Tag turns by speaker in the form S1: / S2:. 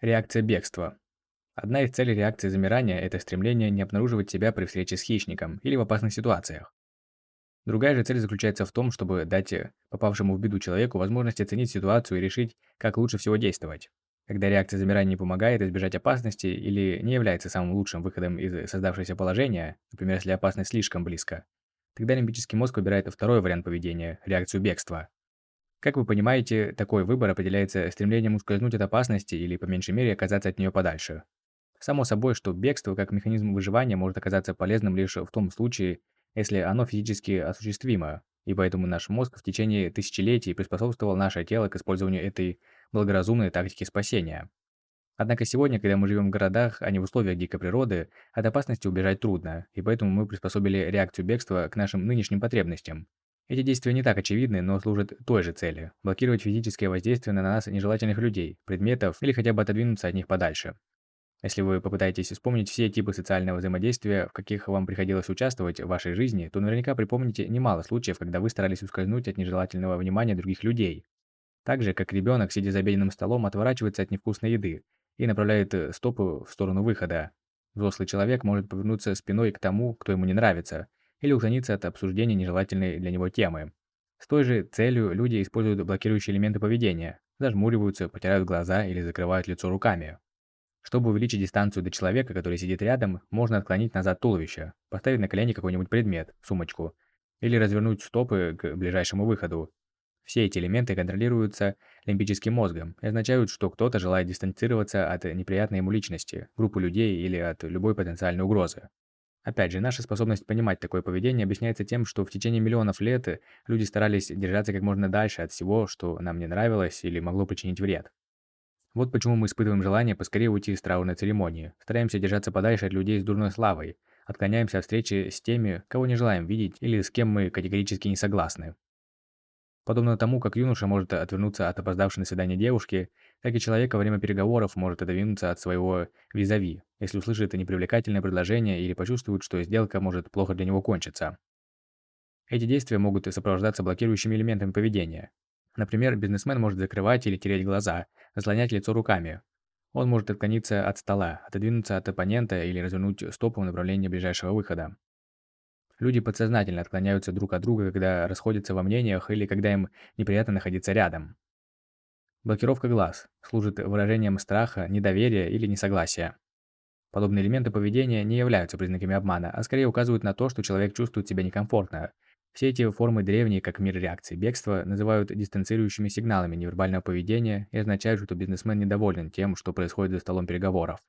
S1: Реакция бегства. Одна из целей реакции замирания – это стремление не обнаруживать себя при встрече с хищником или в опасных ситуациях. Другая же цель заключается в том, чтобы дать попавшему в беду человеку возможность оценить ситуацию и решить, как лучше всего действовать. Когда реакция замирания не помогает избежать опасности или не является самым лучшим выходом из создавшегося положения, например, если опасность слишком близко, тогда лимбический мозг выбирает второй вариант поведения – реакцию бегства. Как вы понимаете, такой выбор определяется стремлением ускользнуть от опасности или, по меньшей мере, оказаться от нее подальше. Само собой, что бегство как механизм выживания может оказаться полезным лишь в том случае, если оно физически осуществимо, и поэтому наш мозг в течение тысячелетий приспособствовал наше тело к использованию этой благоразумной тактики спасения. Однако сегодня, когда мы живем в городах, а не в условиях дикой природы, от опасности убежать трудно, и поэтому мы приспособили реакцию бегства к нашим нынешним потребностям. Эти действия не так очевидны, но служат той же цели – блокировать физическое воздействие на нас нежелательных людей, предметов или хотя бы отодвинуться от них подальше. Если вы попытаетесь вспомнить все типы социального взаимодействия, в каких вам приходилось участвовать в вашей жизни, то наверняка припомните немало случаев, когда вы старались ускользнуть от нежелательного внимания других людей. Так же, как ребенок, сидя за обеденным столом, отворачивается от невкусной еды и направляет э, стопы в сторону выхода. Взрослый человек может повернуться спиной к тому, кто ему не нравится, или уклониться от обсуждения нежелательной для него темы. С той же целью люди используют блокирующие элементы поведения, зажмуриваются, потирают глаза или закрывают лицо руками. Чтобы увеличить дистанцию до человека, который сидит рядом, можно отклонить назад туловище, поставить на колени какой-нибудь предмет, сумочку, или развернуть стопы к ближайшему выходу. Все эти элементы контролируются лимбическим мозгом и означают, что кто-то желает дистанцироваться от неприятной ему личности, группы людей или от любой потенциальной угрозы. Опять же, наша способность понимать такое поведение объясняется тем, что в течение миллионов лет люди старались держаться как можно дальше от всего, что нам не нравилось или могло причинить вред. Вот почему мы испытываем желание поскорее уйти из траурной церемонии, стараемся держаться подальше от людей с дурной славой, отклоняемся от встречи с теми, кого не желаем видеть или с кем мы категорически не согласны. Подобно тому, как юноша может отвернуться от опоздавшей на свидание девушки, так и человек во время переговоров может отодвинуться от своего визави, если услышит непривлекательное предложение или почувствует, что сделка может плохо для него кончиться. Эти действия могут сопровождаться блокирующими элементами поведения, Например, бизнесмен может закрывать или тереть глаза, заслонять лицо руками. Он может отклониться от стола, отодвинуться от оппонента или развернуть стопу в направлении ближайшего выхода. Люди подсознательно отклоняются друг от друга, когда расходятся во мнениях или когда им неприятно находиться рядом. Блокировка глаз служит выражением страха, недоверия или несогласия. Подобные элементы поведения не являются признаками обмана, а скорее указывают на то, что человек чувствует себя некомфортно, все эти формы древние, как мир реакции бегства, называют дистанцирующими сигналами невербального поведения и означают, что бизнесмен недоволен тем, что происходит за столом переговоров.